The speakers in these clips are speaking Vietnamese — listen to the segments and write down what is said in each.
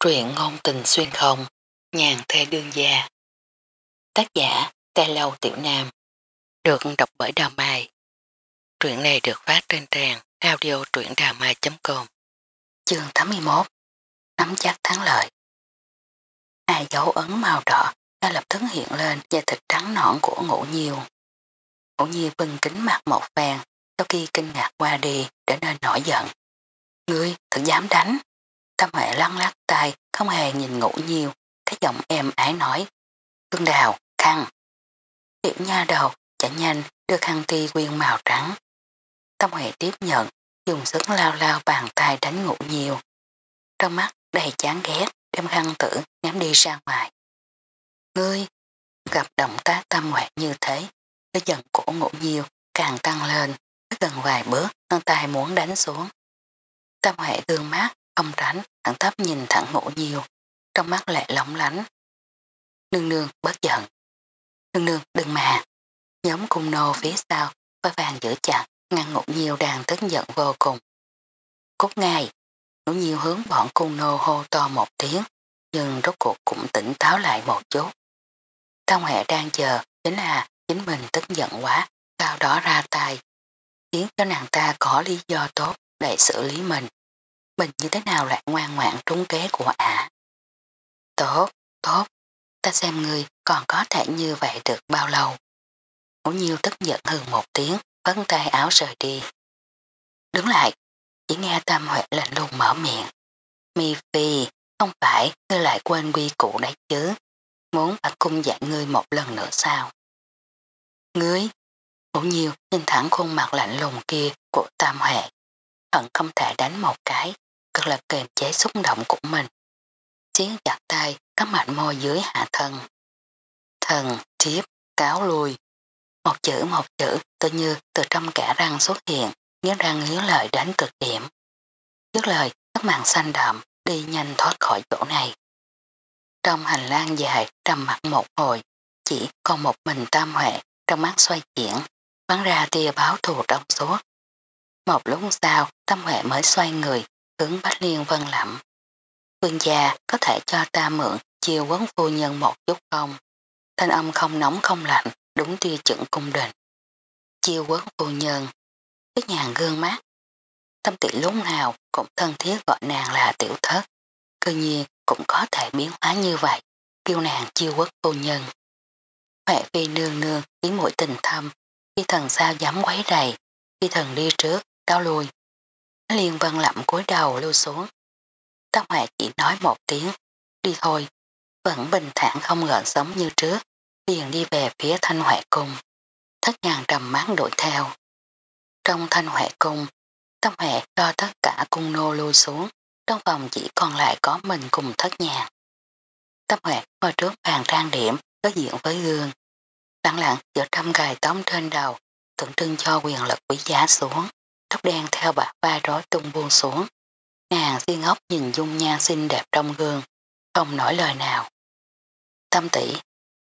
Truyện ngôn tình xuyên không, nhàn thê đương gia. Tác giả, Tê Lâu Tiểu Nam. Được đọc bởi Đào Mai. Truyện này được phát trên trang audio truyệnđàmai.com Chương 81 Nắm chắc thắng lợi Hai dấu ấn màu đỏ đã lập tức hiện lên da thịt trắng nõn của ngũ nhiêu. Ngũ nhiêu bưng kính mặt một vàng sau khi kinh ngạc qua đi trở nên nổi giận. Ngươi thật dám đánh. Tâm hệ lăn lắc tay, không hề nhìn ngủ nhiều, cái giọng em ái nói. tương đào, khăn. Tiểu nha đầu, chạy nhanh, đưa khăn ti quyên màu trắng. Tâm hệ tiếp nhận, dùng sức lao lao bàn tay đánh ngủ nhiều. Trong mắt đầy chán ghét, đem khăn tử ném đi ra ngoài. Ngươi, gặp động tác tâm huệ như thế, cái dần cổ ngủ nhiều càng tăng lên, gần vài bước, ngân tay muốn đánh xuống. Tâm huệ gương mát, không tránh, thẳng thấp nhìn thẳng ngủ nhiều, trong mắt lại lóng lánh. Nương nương bất giận. Nương nương đừng mà. Nhóm cung nô phía sau, vai vàng giữ chặt, ngăn ngủ nhiều đang tức giận vô cùng. Cốt ngay, ngủ nhiều hướng bọn cung nô hô to một tiếng, nhưng rốt cuộc cũng tỉnh táo lại một chút. Tao hệ đang chờ, chính là chính mình tức giận quá, sau đó ra tay, khiến cho nàng ta có lý do tốt để xử lý mình mình như thế nào lại ngoan ngoãn trúng kế của ả. Tốt, tốt, ta xem ngươi còn có thể như vậy được bao lâu. Ngũ nhiêu tức giận hừ một tiếng, vấn tay áo rời đi. Đứng lại, chỉ nghe Tam Huệ lệnh lùng mở miệng. Mi Phi, không phải ngươi lại quên quy củ đấy chứ. Muốn bà cung dạy ngươi một lần nữa sao? Ngươi, ngũ nhiêu nhìn thẳng khuôn mặt lạnh lùng kia của Tam Huệ. Hận không thể đánh một cái, cực là kềm chế xúc động của mình. Chiến chặt tay, cắm mạnh môi dưới hạ thân. Thần, thiếp, cáo lui. Một chữ một chữ tự như từ trong cả răng xuất hiện, nghiến răng nghiến lợi đến cực điểm. Trước lời, các màn xanh đậm đi nhanh thoát khỏi chỗ này. Trong hành lang dài trầm mặt một hồi, chỉ còn một mình tam huệ trong mắt xoay chuyển, bắn ra tia báo thù trong suốt. Một lúc sau, tâm huệ mới xoay người, hướng Bách Liên vân lẩm. Vương gia có thể cho ta mượn chiều quấn phu nhân một chút không? Thanh âm không nóng không lạnh, đúng tiêu chuẩn cung đình. Chiêu quấn phu nhân, cái nhàn gương mát. Tâm tỷ lúc nào cũng thân thiết gọi nàng là tiểu thất. Cơ nhiên cũng có thể biến hóa như vậy, kêu nàng chiêu quất phu nhân. Huệ phi nương nương tiếng mũi tình thâm, khi thần sao dám quấy rầy khi thần đi trước, cao lùi. Liên vân lậm cúi đầu lưu xuống. Tóc Hạ chỉ nói một tiếng, đi thôi, vẫn bình thản không gợn sống như trước, liền đi về phía thanh huệ cung. Thất nhàng trầm mát đuổi theo. Trong thanh huệ cung, tóc Hạ cho tất cả cung nô lưu xuống, trong phòng chỉ còn lại có mình cùng thất nhàng. Tâm Huệ ngồi trước bàn trang điểm, đối diện với gương. Lặng lặng giữa trăm gài tóm trên đầu, tượng trưng cho quyền lực quý giá xuống tóc đen theo bạc vai rối tung buông xuống. Nàng si ngốc nhìn dung nhan xinh đẹp trong gương, không nổi lời nào. Tâm tỷ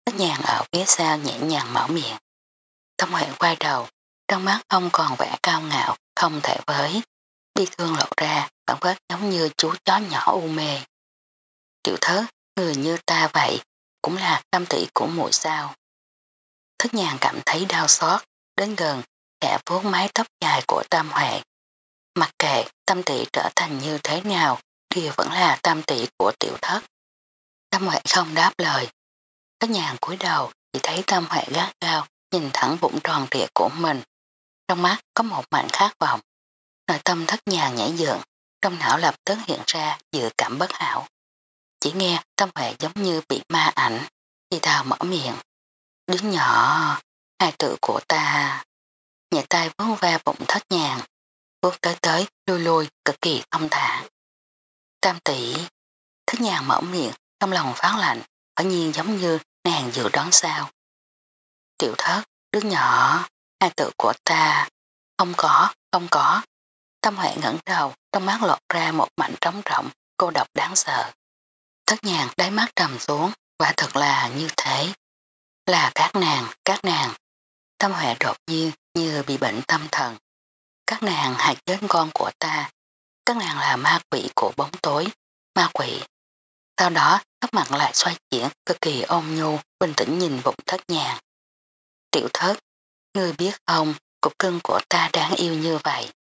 tất nhàng ở phía sau nhẹ nhàng mở miệng. Tâm huyện quay đầu, trong mắt không còn vẻ cao ngạo, không thể với. Đi thương lộ ra, phản phất giống như chú chó nhỏ u mê. Tiểu thớ, người như ta vậy, cũng là tâm tỷ của muội sao. Thức nhàng cảm thấy đau xót, đến gần khẽ vuốt mái tóc dài của Tam Huệ. Mặc kệ tâm tỷ trở thành như thế nào, thì vẫn là tâm tỷ của tiểu thất. Tam Huệ không đáp lời. Các nhàng cúi đầu chỉ thấy Tam Huệ gác cao, nhìn thẳng bụng tròn trịa của mình. Trong mắt có một mảnh khát vọng. Nội tâm thất nhàng nhảy dựng, trong não lập tức hiện ra dự cảm bất hảo. Chỉ nghe Tam Huệ giống như bị ma ảnh, thì thào mở miệng. Đứa nhỏ, hai tự của ta nhẹ tay vốn ve bụng thất nhàng, bước tới tới, lui lui, cực kỳ thông thả. Tam tỷ, thất nhàng mở miệng, trong lòng phán lạnh, ở nhiên giống như nàng dự đoán sao. Tiểu thất, đứa nhỏ, hai tự của ta, không có, không có. Tâm huệ ngẩn đầu, trong mắt lọt ra một mảnh trống rộng, cô độc đáng sợ. Thất nhàng đáy mắt trầm xuống, quả thật là như thế. Là các nàng, các nàng. Tâm huệ đột nhiên như bị bệnh tâm thần. Các nàng hại chết con của ta, các nàng là ma quỷ của bóng tối, ma quỷ, Sau đó các mặt lại xoay chuyển cực kỳ ôm nhu, bình tĩnh nhìn bụng thất nhàng. Tiểu thất, ngươi biết không, cục cưng của ta đáng yêu như vậy.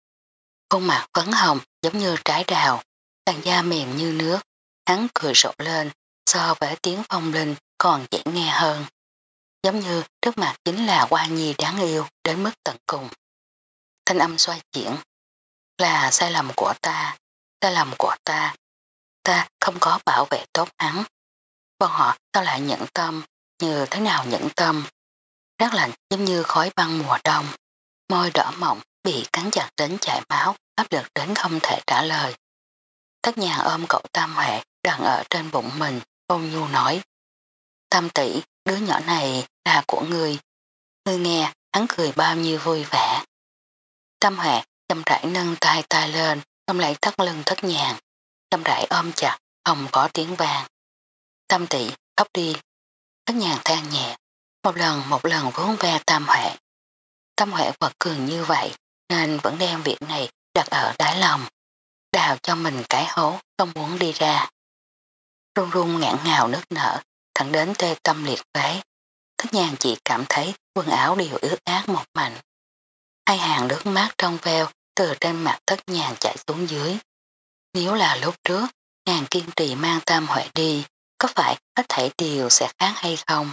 Khuôn mặt phấn hồng giống như trái đào, làn da mềm như nước, hắn cười rộ lên so với tiếng phong linh còn dễ nghe hơn. Giống như trước mặt chính là hoa nhi đáng yêu đến mức tận cùng. Thanh âm xoay chuyển là sai lầm của ta, sai lầm của ta. Ta không có bảo vệ tốt hắn. Bọn họ sao lại nhẫn tâm, như thế nào nhẫn tâm. Rất lạnh giống như khói băng mùa đông. Môi đỏ mộng bị cắn chặt đến chảy máu, áp lực đến không thể trả lời. Tất nhà ôm cậu Tam Huệ đang ở trên bụng mình, ôn nhu nói. Tam tỷ, đứa nhỏ này là của người Ngươi nghe, hắn cười bao nhiêu vui vẻ. Tam Huệ chăm rãi nâng tay tay lên, ôm lại thắt lưng thất nhàng. Chăm rãi ôm chặt, không có tiếng vàng. Tam tỷ, khóc đi. Thất nhàng than nhẹ, một lần một lần vốn ve Tam Huệ. Tam Huệ vật cường như vậy, nên vẫn đem việc này đặt ở đáy lòng. Đào cho mình cái hố, không muốn đi ra. Rung run ngạn ngào nước nở, thẳng đến tê tâm liệt phế. Thất nhàng chỉ cảm thấy quần áo đều ướt át một mạnh. Hai hàng nước mát trong veo từ trên mặt thất nhàng chạy xuống dưới. Nếu là lúc trước, nàng kiên trì mang tam huệ đi, có phải hết thảy điều sẽ khác hay không?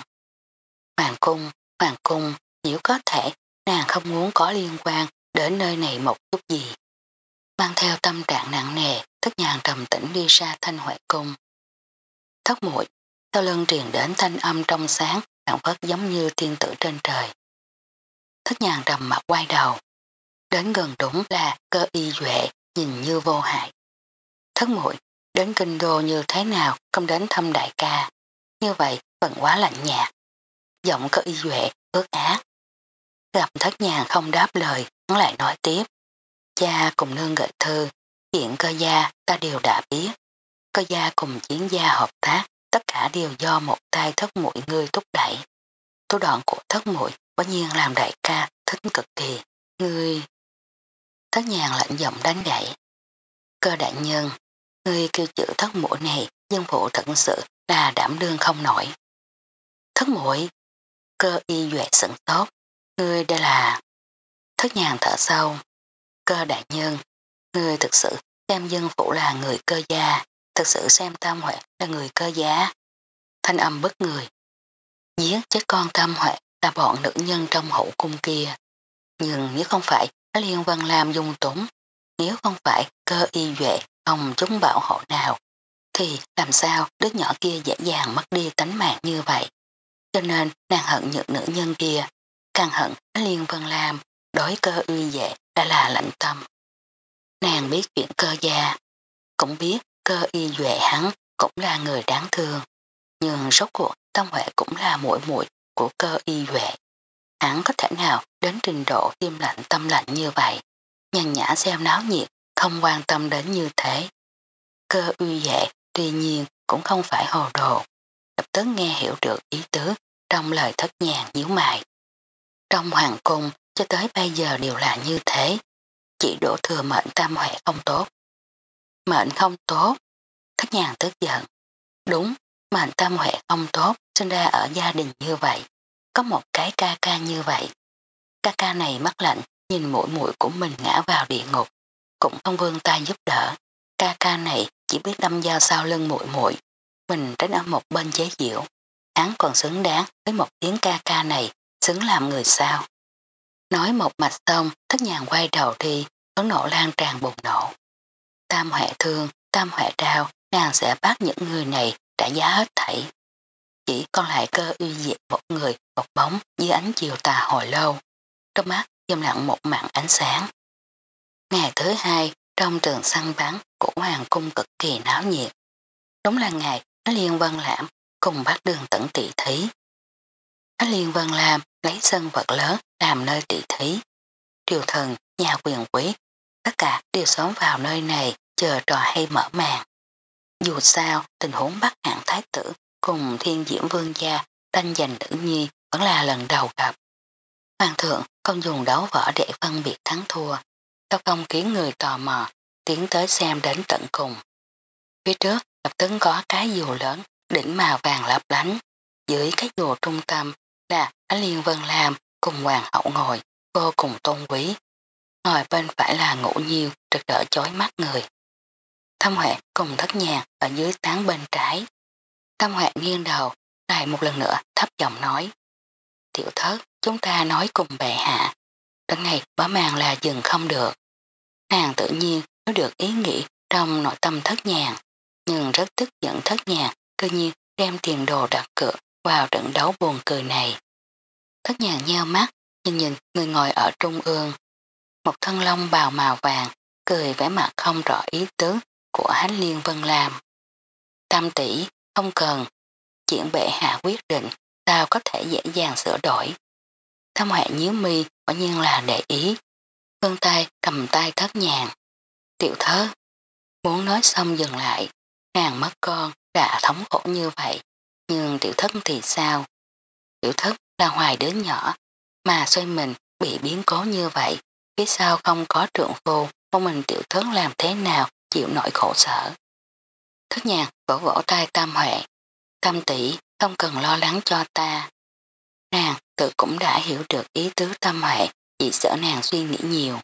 Hoàng cung, hoàng cung, nếu có thể, nàng không muốn có liên quan đến nơi này một chút gì. Mang theo tâm trạng nặng nề, thất nhàng trầm tĩnh đi ra thanh huệ cung. Thất muội sau lưng truyền đến thanh âm trong sáng, phản phất giống như tiên tử trên trời. Thất nhàng trầm mặt quay đầu. Đến gần đúng là cơ y duệ, nhìn như vô hại. Thất muội đến kinh đô như thế nào không đến thăm đại ca. Như vậy vẫn quá lạnh nhạt. Giọng cơ y duệ ước ác. Gặp thất nhàng không đáp lời, hắn lại nói tiếp. Cha cùng nương gợi thư, chuyện cơ gia ta đều đã biết. Cơ gia cùng chiến gia hợp tác, tất cả đều do một tay thất mũi ngươi thúc đẩy. Thủ đoạn của thất mũi quả nhiên làm đại ca thích cực kỳ. Ngươi... Thất nhàng lạnh giọng đánh gãy. Cơ đại nhân, ngươi kêu chữ thất mũi này dân phụ thật sự là đảm đương không nổi. Thất mũi, cơ y duệ sẵn tốt, ngươi đây là... Thất nhàng thở sâu. Cơ đại nhân, ngươi thực sự xem dân phụ là người cơ gia, thực sự xem tam huệ là người cơ giá. Thanh âm bất người. Giết chết con tam huệ là bọn nữ nhân trong hậu cung kia. Nhưng nếu không phải Liên Văn Lam dung túng, nếu không phải cơ y duệ không chúng bảo hộ nào, thì làm sao đứa nhỏ kia dễ dàng mất đi tánh mạng như vậy. Cho nên nàng hận những nữ nhân kia, càng hận Liên Văn Lam đối cơ uy dệ đã là lạnh tâm. Nàng biết chuyện cơ gia, cũng biết cơ y duệ hắn cũng là người đáng thương. Nhưng rốt cuộc Tâm Huệ cũng là muội muội của cơ y duệ. Hắn có thể nào đến trình độ tim lạnh tâm lạnh như vậy, nhàn nhã xem náo nhiệt, không quan tâm đến như thế. Cơ y duệ tuy nhiên cũng không phải hồ đồ, lập tức nghe hiểu được ý tứ trong lời thất nhàn nhíu mày. Trong hoàng cung cho tới bây giờ đều là như thế, chỉ đổ thừa mệnh tam huệ không tốt. Mệnh không tốt, thất nhàn tức giận. Đúng, mệnh tâm huệ không tốt, sinh ra ở gia đình như vậy, có một cái ca ca như vậy. Ca ca này mắc lạnh, nhìn mũi mũi của mình ngã vào địa ngục, cũng không vươn tay giúp đỡ. Ca ca này chỉ biết đâm dao sau lưng mũi mũi, mình tránh ở một bên chế diệu. Hắn còn xứng đáng với một tiếng ca ca này, xứng làm người sao. Nói một mạch xong, thất nhàng quay đầu đi, phấn nổ lan tràn bùng nổ. Tam hệ thương, tam hệ đao nàng sẽ bắt những người này trả giá hết thảy. Chỉ còn lại cơ uy diệt một người, một bóng dưới ánh chiều tà hồi lâu. Trong mắt dâm lặng một mảng ánh sáng. Ngày thứ hai, trong trường săn bắn của Hoàng cung cực kỳ náo nhiệt. Đúng là ngày Á Liên Vân Lãm cùng bắt đường tận tỷ thí. Á Liên Vân lãm lấy sân vật lớn làm nơi tỷ thí. Triều thần, nhà quyền quý, tất cả đều sống vào nơi này chờ trò hay mở màn. Dù sao, tình huống bắt hạng thái tử cùng thiên diễm vương gia tranh giành nữ nhi vẫn là lần đầu gặp. Hoàng thượng không dùng đấu võ để phân biệt thắng thua, đâu không khiến người tò mò tiến tới xem đến tận cùng. Phía trước lập tấn có cái dù lớn, đỉnh màu vàng lấp lánh. Dưới cái dù trung tâm là Á Liên Vân Lam cùng hoàng hậu ngồi, vô cùng tôn quý. Ngồi bên phải là ngủ nhiều, trực đỡ chói mắt người. Thâm Huệ cùng thất nhà ở dưới tán bên trái. Thâm Huệ nghiêng đầu, lại một lần nữa thấp giọng nói. Tiểu thất, chúng ta nói cùng bệ hạ. Đến ngày bỏ màng là dừng không được. Nàng tự nhiên nó được ý nghĩ trong nội tâm thất nhàng, nhưng rất tức giận thất nhàng, cơ nhiên đem tiền đồ đặt cược vào trận đấu buồn cười này. Thất nhàng nheo mắt, nhìn nhìn người ngồi ở trung ương. Một thân lông bào màu vàng, cười vẻ mặt không rõ ý tứ của Hánh Liên Vân làm. Tam tỷ không cần, chuyện bệ hạ quyết định, sao có thể dễ dàng sửa đổi. Thâm hệ nhíu mi quả nhiên là để ý. Vân tay cầm tay thất nhàng. Tiểu thớ, muốn nói xong dừng lại, nàng mất con đã thống khổ như vậy, nhưng tiểu thất thì sao? Tiểu thất là hoài đứa nhỏ, mà xoay mình bị biến cố như vậy, phía sau không có trượng phu, một mình tiểu thất làm thế nào chịu nổi khổ sở. Thất nhạc vỗ vỗ tay tam huệ, tam tỷ không cần lo lắng cho ta. Nàng tự cũng đã hiểu được ý tứ tâm huệ, chỉ sợ nàng suy nghĩ nhiều.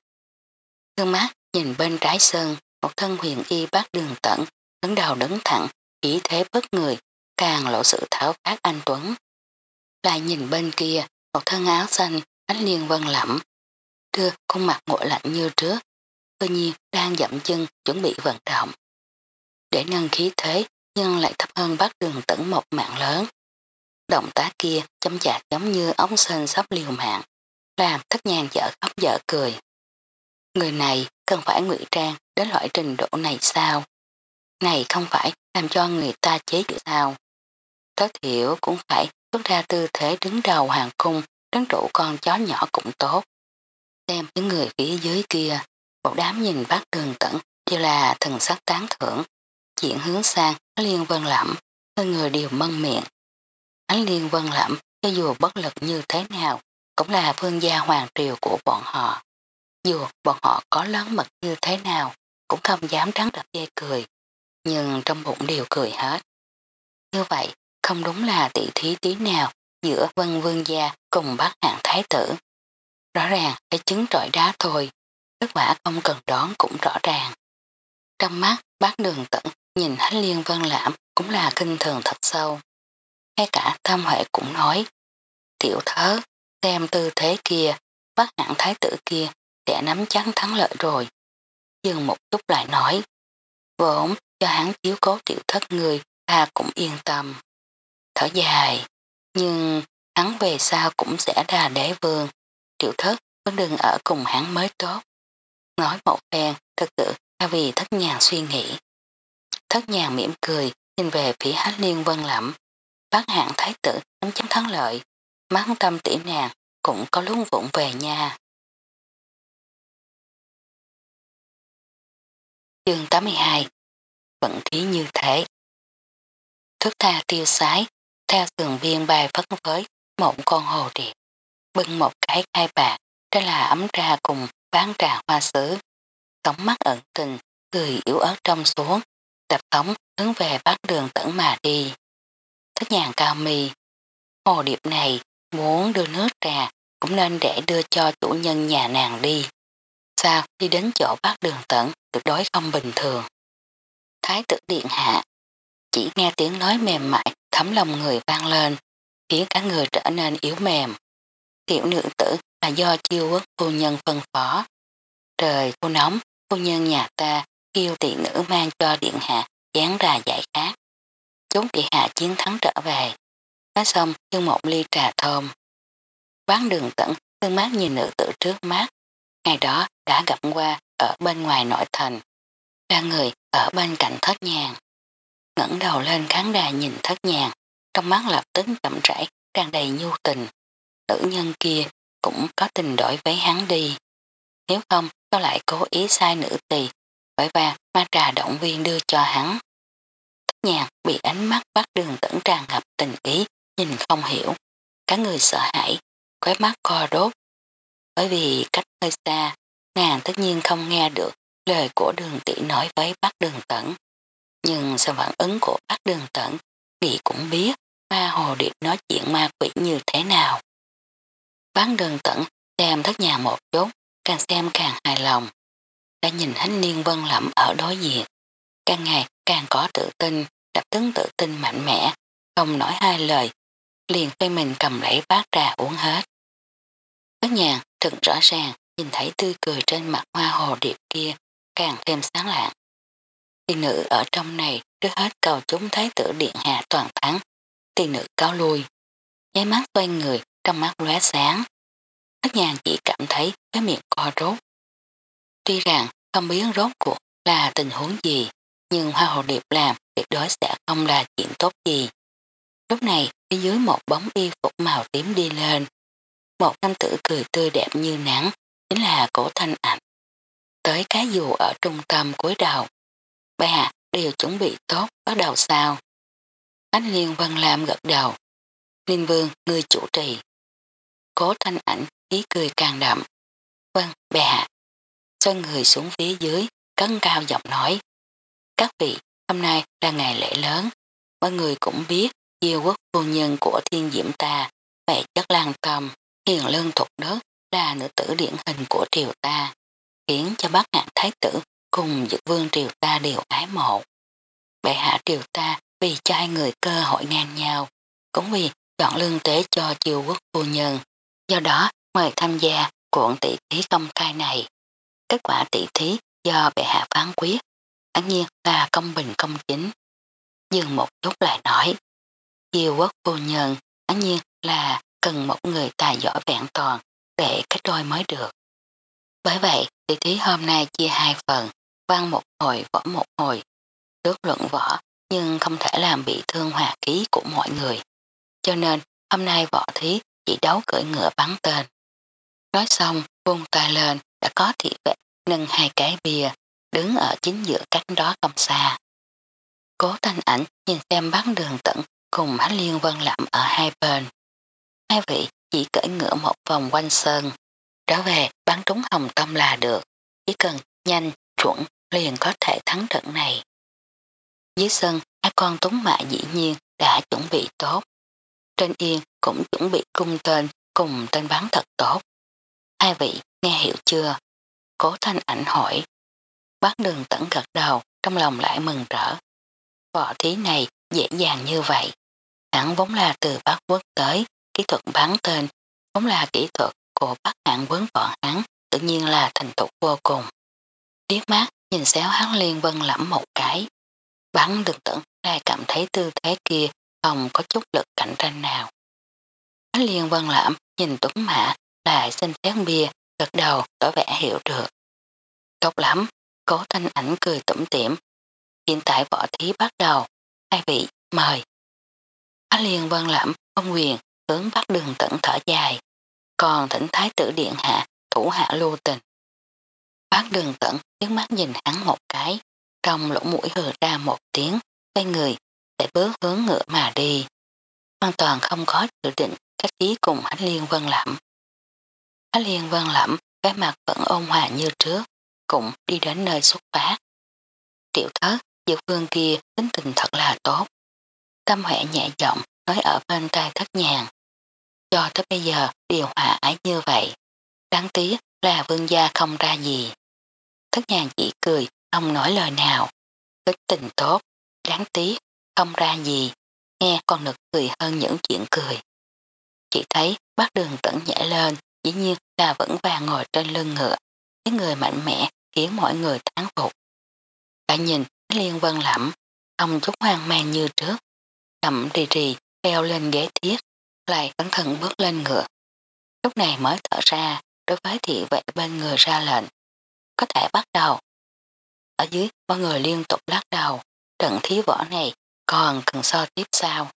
Thương mắt nhìn bên trái sân, một thân huyền y bác đường tận, đứng đầu đứng thẳng, ý thế bất người, càng lộ sự tháo phát anh Tuấn. Lại nhìn bên kia, một thân áo xanh, ánh liên vân lẫm, trưa khuôn mặt ngộ lạnh như trước, cơ nhiên đang dậm chân chuẩn bị vận động. Để nâng khí thế, nhưng lại thấp hơn bác đường tẩn một mạng lớn. Động tác kia chấm chạc giống như ống sên sắp liều mạng, làm thất nhàng dở khóc dở cười. Người này cần phải ngụy trang đến loại trình độ này sao? Này không phải làm cho người ta chế được sao? Tất thiểu cũng phải xuất ra tư thế đứng đầu hàng cung, trấn trụ con chó nhỏ cũng tốt. Xem những người phía dưới kia, một đám nhìn bác đường tận như là thần sắc tán thưởng. Chuyện hướng sang liên vân lẫm, hơn người đều mân miệng. Ánh liên vân lẫm, cho dù bất lực như thế nào, cũng là phương gia hoàng triều của bọn họ. Dù bọn họ có lớn mật như thế nào, cũng không dám trắng đập dây cười, nhưng trong bụng đều cười hết. Như vậy, không đúng là tỷ thí tí nào giữa vân vương gia cùng bác hạng thái tử. Rõ ràng cái chứng trọi đá thôi, kết quả không cần đón cũng rõ ràng. Trong mắt bác đường tận nhìn hách liên vân lãm cũng là kinh thường thật sâu. Ngay cả thâm huệ cũng nói, tiểu thớ, xem tư thế kia, bác hạng thái tử kia sẽ nắm chắn thắng lợi rồi. Dừng một chút lại nói, vốn cho hắn chiếu cố tiểu thất người ta cũng yên tâm. Thở dài, nhưng hắn về sau cũng sẽ ra đế vương, tiểu thất vẫn đừng ở cùng hắn mới tốt. Nói một phen, thật sự là vì thất nhàng suy nghĩ. Thất nhàng mỉm cười, nhìn về phía hát liên vân lẩm. Bác hạng thái tử nắm chấm thắng lợi, mắt tâm tỉ nàng cũng có lúc vụng về nha. Chương 82 Vận khí như thế Thức tha tiêu sái, theo thường viên bài phất với một con hồ điệp, bưng một cái khai bạc, đó là ấm trà cùng bán trà hoa sứ. Tống mắt ẩn tình, cười yếu ớt trong xuống, đập tống hướng về bát đường tẩn mà đi. Thất nhàng cao mì, hồ điệp này muốn đưa nước trà cũng nên để đưa cho chủ nhân nhà nàng đi. Sao đi đến chỗ bác đường tẩn tuyệt đối không bình thường. Thái tử điện hạ, chỉ nghe tiếng nói mềm mại thấm lòng người vang lên, khiến cả người trở nên yếu mềm. Tiểu nữ tử là do chiêu quốc phu nhân phân phó. Trời cô nóng, phu nhân nhà ta kêu tỷ nữ mang cho điện hạ dán ra giải khát. Chúng bị hạ chiến thắng trở về. Nói xong như một ly trà thơm. Bán đường tận, thương mát nhìn nữ tử trước mắt. Ngày đó đã gặp qua ở bên ngoài nội thành. Ba người ở bên cạnh thất nhàng. ngẩng đầu lên khán đà nhìn thất nhàng, trong mắt lập tức chậm rãi, tràn đầy nhu tình tử nhân kia cũng có tình đổi với hắn đi. Nếu không, có lại cố ý sai nữ tỳ, bởi vàng ma trà động viên đưa cho hắn. Thất nhạc bị ánh mắt bắt đường tẩn tràn ngập tình ý, nhìn không hiểu. Cả người sợ hãi, khói mắt co đốt. Bởi vì cách hơi xa, nàng tất nhiên không nghe được lời của đường tỷ nói với bác đường tẩn. nhưng sau phản ứng của bác đường tẩn, nghĩ cũng biết ma hồ điệp nói chuyện ma quỷ như thế nào bán đường tận xem thất nhà một chút, càng xem càng hài lòng. Đã nhìn hánh niên vân lẩm ở đối diện. Càng ngày càng có tự tin, đập tướng tự tin mạnh mẽ, không nói hai lời, liền phê mình cầm lấy bát trà uống hết. Thất nhà thật rõ ràng nhìn thấy tươi cười trên mặt hoa hồ điệp kia càng thêm sáng lạng. Tiên nữ ở trong này trước hết cầu chúng thấy tử điện hạ toàn thắng. Tiên nữ cáo lui. Nháy mắt quay người trong mắt lóe sáng. Thất nhàng chỉ cảm thấy cái miệng co rốt. Tuy rằng không biết rốt cuộc là tình huống gì, nhưng hoa hồ điệp làm tuyệt đối sẽ không là chuyện tốt gì. Lúc này, phía dưới một bóng y phục màu tím đi lên. Một nam tử cười tươi đẹp như nắng, chính là cổ thanh ảnh. Tới cái dù ở trung tâm cuối đầu. Bà đều chuẩn bị tốt, bắt đầu sao? Ánh Liên Văn Lam gật đầu. Liên Vương, người chủ trì. Cố thanh ảnh, ý cười càng đậm. Vâng, bè hạ. Xoay người xuống phía dưới, cấn cao giọng nói. Các vị, hôm nay là ngày lễ lớn. Mọi người cũng biết, diêu quốc vô nhân của thiên diễm ta, mẹ chất lan tâm, hiền lương thuộc đất, là nữ tử điển hình của triều ta, khiến cho bác hạng thái tử cùng dực vương triều ta đều ái mộ. Bệ hạ triều ta vì cho hai người cơ hội ngang nhau, cũng vì chọn lương tế cho triều quốc vô nhân. Do đó, mời tham gia cuộn tỷ thí công khai này. Kết quả tỷ thí do bệ hạ phán quyết, tất nhiên là công bình công chính. Dừng một chút lại nói, diêu quốc vô nhân tất nhiên là cần một người tài giỏi vẹn toàn để kết đôi mới được. Bởi vậy, tỷ thí hôm nay chia hai phần, văn một hồi, võ một hồi. Trước luận võ, nhưng không thể làm bị thương hòa khí của mọi người. Cho nên, hôm nay võ thí chỉ đấu cưỡi ngựa bắn tên. Nói xong, vung tay lên, đã có thị vệ nâng hai cái bia, đứng ở chính giữa cách đó không xa. Cố thanh ảnh nhìn xem bắn đường tận cùng hách liên vân lạm ở hai bên. Hai vị chỉ cởi ngựa một vòng quanh sơn. Trở về bắn trúng hồng tâm là được. Chỉ cần nhanh, chuẩn liền có thể thắng trận này. Dưới sân, hai con túng mạ dĩ nhiên đã chuẩn bị tốt. Trên yên cũng chuẩn bị cung tên cùng tên bắn thật tốt. Hai vị nghe hiểu chưa? Cố thanh ảnh hỏi. Bác đường tẩn gật đầu, trong lòng lại mừng rỡ. Võ thí này dễ dàng như vậy. Hẳn vốn là từ bác quốc tới, kỹ thuật bắn tên, vốn là kỹ thuật của bác hạng quấn bọn hắn, tự nhiên là thành tục vô cùng. Điếc mát nhìn xéo hắn liên vân lẫm một cái. Bắn đường tẩn lại cảm thấy tư thế kia không có chút lực cạnh tranh nào. Ánh liên Văn lãm nhìn tuấn mã lại xin phép bia, gật đầu tỏ vẻ hiểu được. Tốt lắm, cố thanh ảnh cười tủm tỉm. Hiện tại võ thí bắt đầu, hai vị, mời. Á liên Văn lãm, ông quyền, hướng bắt đường tận thở dài. Còn thỉnh thái tử điện hạ, thủ hạ lưu tình. Bác đường tận tiếng mắt nhìn hắn một cái, trong lỗ mũi hừ ra một tiếng, quay người, để bước hướng ngựa mà đi. Hoàn toàn không có dự định cách ý cùng Hánh Liên Vân Lẩm. Hánh Liên Vân Lẩm cái mặt vẫn ôn hòa như trước, cũng đi đến nơi xuất phát. Tiểu thất, dược vương kia tính tình thật là tốt. Tâm huệ nhẹ giọng nói ở bên tai thất nhàng. Cho tới bây giờ điều hòa ái như vậy. Đáng tiếc là vương gia không ra gì. Thất nhàng chỉ cười, không nói lời nào. Tính tình tốt, đáng tiếc, không ra gì. Nghe còn nực cười hơn những chuyện cười. Chỉ thấy bác đường tẩn nhảy lên, dĩ nhiên là vẫn vàng ngồi trên lưng ngựa. Cái người mạnh mẽ khiến mọi người thán phục. Đã nhìn liên vân lẩm, không chút hoang mang như trước. Chậm rì rì, leo lên ghế thiết, lại cẩn thận bước lên ngựa. Lúc này mới thở ra, đối với thị vệ bên người ra lệnh. Có thể bắt đầu. Ở dưới, mọi người liên tục lắc đầu, trận thí võ này còn cần so tiếp sao.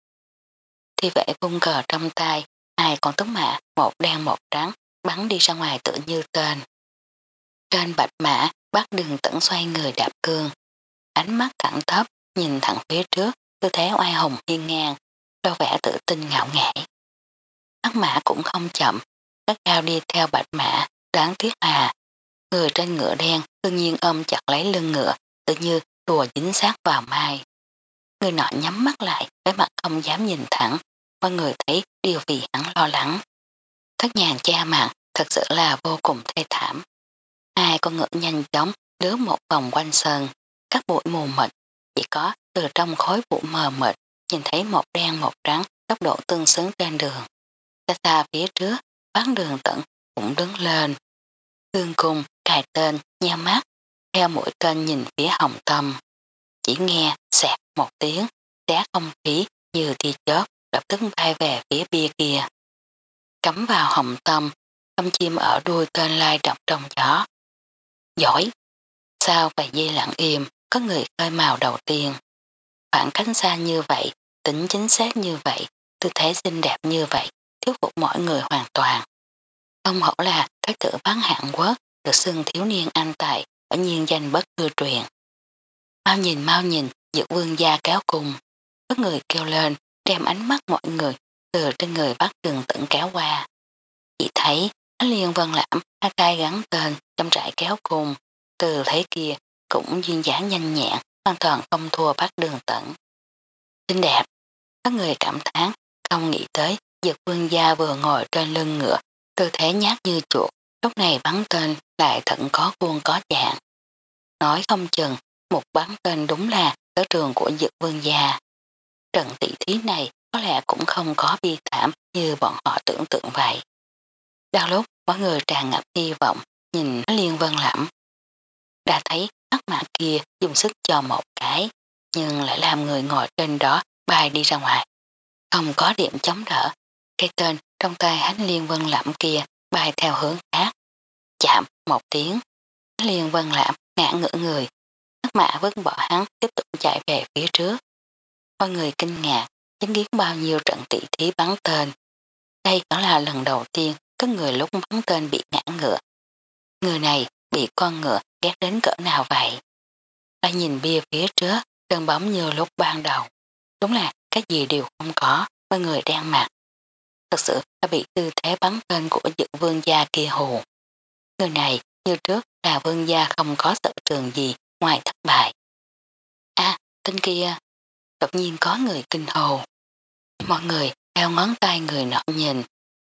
thi vệ vung cờ trong tay, hai con tuấn mã, một đen một trắng, bắn đi ra ngoài tự như tên. Trên bạch mã, bắt đường tẩn xoay người đạp cương. Ánh mắt thẳng thấp, nhìn thẳng phía trước, tư thế oai hùng hiên ngang, đo vẻ tự tin ngạo ngại. Mắt mã cũng không chậm, các cao đi theo bạch mã, đáng tiếc à. Người trên ngựa đen tự nhiên ôm chặt lấy lưng ngựa, tự như đùa dính sát vào mai. Người nọ nhắm mắt lại, với mặt không dám nhìn thẳng, mọi người thấy điều vì hắn lo lắng. Thất nhàng cha mạng thật sự là vô cùng thê thảm. Hai con ngựa nhanh chóng lướt một vòng quanh sơn, các bụi mù mịt, chỉ có từ trong khối bụi mờ mịt nhìn thấy một đen một trắng tốc độ tương xứng trên đường. Xa xa phía trước, bán đường tận cũng đứng lên. Tương cung, cài tên, nha mắt, theo mũi tên nhìn phía hồng tâm. Chỉ nghe xẹt một tiếng, xé không khí như tia chớp lập tức bay về phía bia kia. Cắm vào hồng tâm, tâm chim ở đuôi tên lai đọc trong gió. Giỏi! Sao vài giây lặng im, có người khơi màu đầu tiên. Khoảng cách xa như vậy, tính chính xác như vậy, tư thế xinh đẹp như vậy, thuyết phục mọi người hoàn toàn. Không hổ là thái tử bán hạng quốc được xưng thiếu niên anh tài ở nhiên danh bất cư truyền. Mau nhìn mau nhìn, dược vương gia kéo cùng. Có người kêu lên, đem ánh mắt mọi người từ trên người bác đường tận kéo qua. Chỉ thấy, liên vân lãm, hai tay gắn tên, chăm trại kéo cùng. Từ thế kia, cũng duyên dáng nhanh nhẹn, hoàn toàn không thua bác đường tận. Xinh đẹp, có người cảm thán, không nghĩ tới, dược vương gia vừa ngồi trên lưng ngựa, tư thế nhát như chuột, lúc này bắn tên lại thận có vuông có dạng. Nói không chừng, một bắn tên đúng là sở trường của dược vương gia. Trận tỷ thí này có lẽ cũng không có bi thảm như bọn họ tưởng tượng vậy. Đang lúc mọi người tràn ngập hy vọng, nhìn liên vân lãm Đã thấy mắt mã kia dùng sức cho một cái, nhưng lại làm người ngồi trên đó bay đi ra ngoài. Không có điểm chống đỡ. Cây tên trong tay hắn liên vân lãm kia bay theo hướng khác. Chạm một tiếng. Liên vân lãm ngã ngửa người. Mắt mã vứt bỏ hắn tiếp tục chạy về phía trước. Mọi người kinh ngạc, chứng kiến bao nhiêu trận tỷ thí bắn tên. Đây đó là lần đầu tiên có người lúc bắn tên bị ngã ngựa. Người này bị con ngựa ghét đến cỡ nào vậy? Ta nhìn bia phía trước, đơn bóng như lúc ban đầu. Đúng là cái gì đều không có, mọi người đang mặc. Thật sự đã bị tư thế bắn tên của dự vương gia kia hù. Người này như trước là vương gia không có sợ trường gì ngoài thất bại. À, tên kia, đột nhiên có người kinh hồ. Mọi người theo ngón tay người nọ nhìn,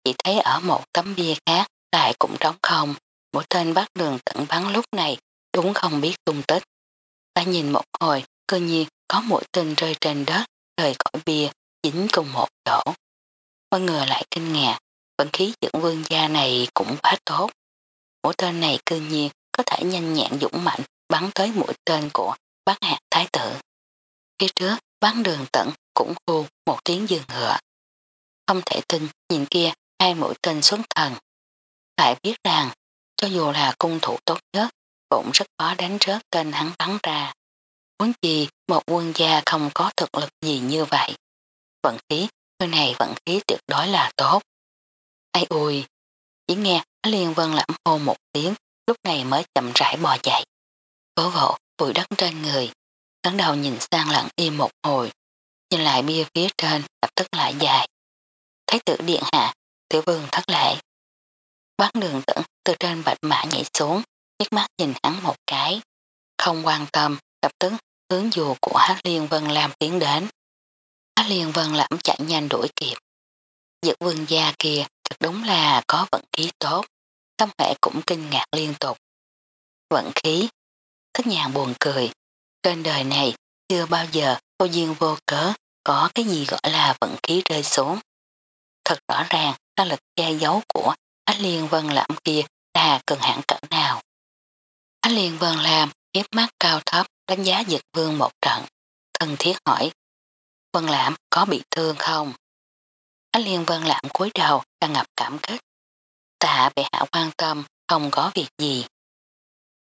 chỉ thấy ở một tấm bia khác lại cũng trống không, mỗi tên bắt đường tận bắn lúc này đúng không biết tung tích. Ta nhìn một hồi, cơ nhiên có mũi tên rơi trên đất, rời khỏi bia, dính cùng một chỗ. Mọi người lại kinh ngạc, vận khí dưỡng vương gia này cũng quá tốt. Mũi tên này cơ nhiên có thể nhanh nhẹn dũng mạnh bắn tới mũi tên của bác hạt thái tử. Phía trước, bắn đường tận cũng hù một tiếng dường ngựa. Không thể tin nhìn kia hai mũi tên xuống thần. Phải biết rằng, cho dù là cung thủ tốt nhất, cũng rất khó đánh rớt tên hắn bắn ra. Muốn gì một quân gia không có thực lực gì như vậy. Vận khí, người này vận khí tuyệt đối là tốt. Ai ui, chỉ nghe Liên Vân lãm hô một tiếng, lúc này mới chậm rãi bò dậy. Cố vỗ bụi đất trên người, cắn đầu nhìn sang lặng im một hồi, nhìn lại bia phía trên lập tức lại dài. Thái tử điện hạ, tiểu vương thất lệ. Bác đường tận từ trên bạch mã nhảy xuống, liếc mắt nhìn hắn một cái. Không quan tâm, lập tức hướng dù của Hát Liên Vân làm tiến đến. Hát Liên Vân lẩm chạy nhanh đuổi kịp. dự vương gia kia thật đúng là có vận khí tốt, tâm hệ cũng kinh ngạc liên tục. Vận khí, thất nhàng buồn cười, trên đời này chưa bao giờ vô duyên vô cớ có cái gì gọi là vận khí rơi xuống. Thật rõ ràng năng lực che giấu của Ách Liên Vân Lãm kia là cần hẳn cỡ nào. Ách Liên Vân lãm hiếp mắt cao thấp đánh giá dực vương một trận, thân thiết hỏi Vân Lãm có bị thương không? Ách Liên Vân Lãm cúi đầu đang ngập cảm kích. Tạ bệ hạ quan tâm, không có việc gì.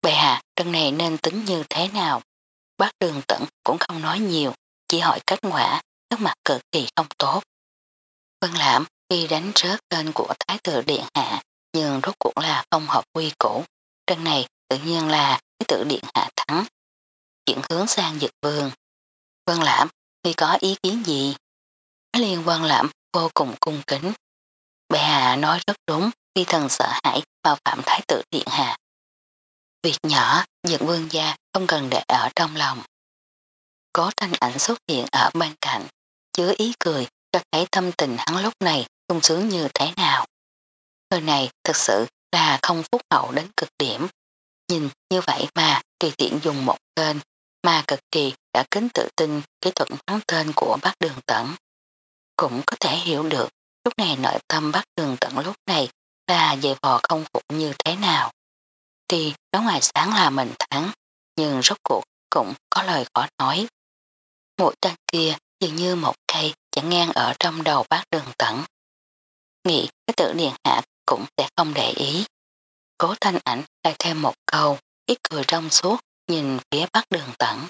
Bệ hạ, trận này nên tính như thế nào? Bác đường tận cũng không nói nhiều, chỉ hỏi kết quả, các mặt cực kỳ không tốt. Vân Lãm khi đánh rớt tên của Thái tử Điện Hạ, nhưng rốt cuộc là không hợp quy củ. Trận này tự nhiên là Thái tử Điện Hạ thắng. Chuyển hướng sang dực vương. Vân Lãm, khi có ý kiến gì? Liên Vân Lãm vô cùng cung kính. Bệ hạ nói rất đúng, khi thần sợ hãi vào phạm Thái tử Điện Hạ. Việc nhỏ, dựng vương gia không cần để ở trong lòng. Có thanh ảnh xuất hiện ở bên cạnh, chứa ý cười cho thấy tâm tình hắn lúc này sung sướng như thế nào. Người này thực sự là không phúc hậu đến cực điểm. Nhìn như vậy mà tùy tiện dùng một tên mà cực kỳ đã kính tự tin kỹ thuật hắn tên của bác đường tẩn. Cũng có thể hiểu được lúc này nội tâm bác đường tận lúc này là dày vò không phục như thế nào. Tuy đó ngoài sáng là mình thắng, nhưng rốt cuộc cũng có lời khó nói. Mũi tên kia dường như một cây chẳng ngang ở trong đầu bác đường tẩn. Nghĩ cái tự điện hạ cũng sẽ không để ý. Cố thanh ảnh lại thêm một câu, ít cười trong suốt, nhìn phía bác đường tẩn.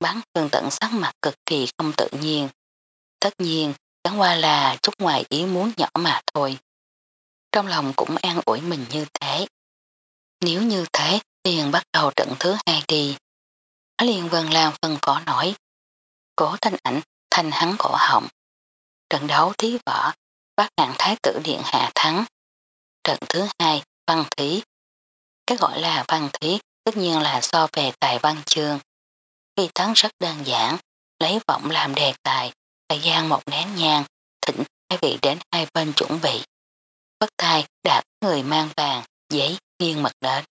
Bán đường tẩn sắc mặt cực kỳ không tự nhiên. Tất nhiên, chẳng qua là chút ngoài ý muốn nhỏ mà thôi. Trong lòng cũng an ủi mình như thế. Nếu như thế, liền bắt đầu trận thứ hai đi. Liên Vân làm phân phó nổi. Cố thanh ảnh, thanh hắn cổ họng. Trận đấu thí võ, bác nạn thái tử điện hạ thắng. Trận thứ hai, văn thí. Cái gọi là văn thí tất nhiên là so về tài văn chương. Khi thắng rất đơn giản, lấy vọng làm đề tài, thời gian một nén nhang, thỉnh hai vị đến hai bên chuẩn bị. Bất thai đạt người mang vàng, giấy, nghiêng mật đến.